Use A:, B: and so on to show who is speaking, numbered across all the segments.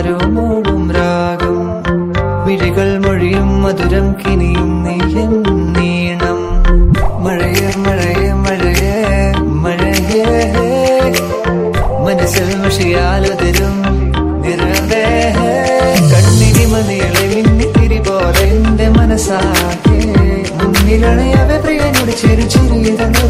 A: അരികിൽ പതിയെ ഇടനെഞ്ചൽ ആരോ മൂടും രാഗം. വിഴികൾ മൊഴിയും മധുരം കിനിയും നെയ്യൻ നീണം. മഴയ മഴയ മഴയ മഴയേ. മനസ്സിൽ മഷിയാലതിരും നിറവേ. കണ്ണിനി മതിയളെ മിന്നിത്തിരി പോലെ എന്റെ മനസ്സാകെ. മുന്നിലണയവെ പ്രിയനോട് ചെറു ചെറിയതൊരു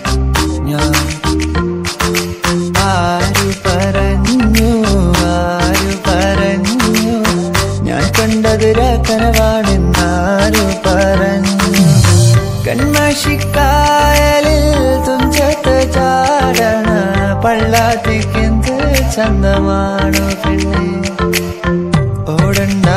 A: കനവാണെന്നാരു പറഞ്ഞു. കൺമഷിക്കായലിൽ തുഞ്ചത്ത് ചാടണ പള്ളാത്തിക്കെന്ത് ചന്തമാണോ പെണ്ണേ? ഓടണ്ട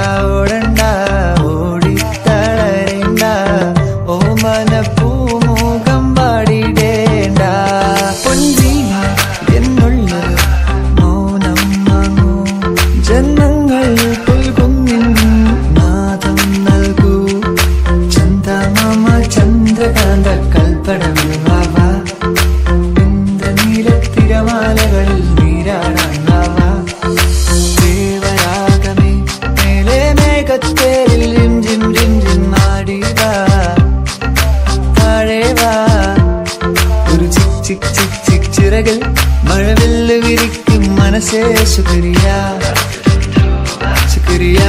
A: ചിറകിൽ മഴവില്ല് വിരിക്കും മനസ്സേ ശുക്രിയ ശുക്രിയ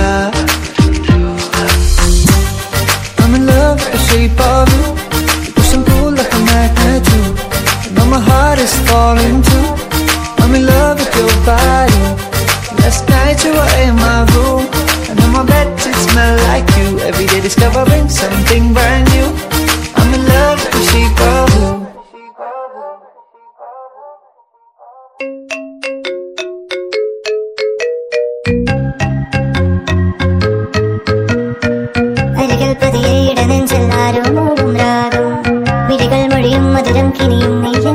A: I'm in love with the shape of you. You push and pull like a magnet too. You know my heart is falling too. I'm in love with your body. Last night you were in my room. And on my bed it smelled like you. Every day discovering something brand new. പതിയെ ഇടനെഞ്ചെല്ലാരും മൂടും രാഗം വിളികൾ മൊഴിയും മധുരം കിനിയും നെയ്യും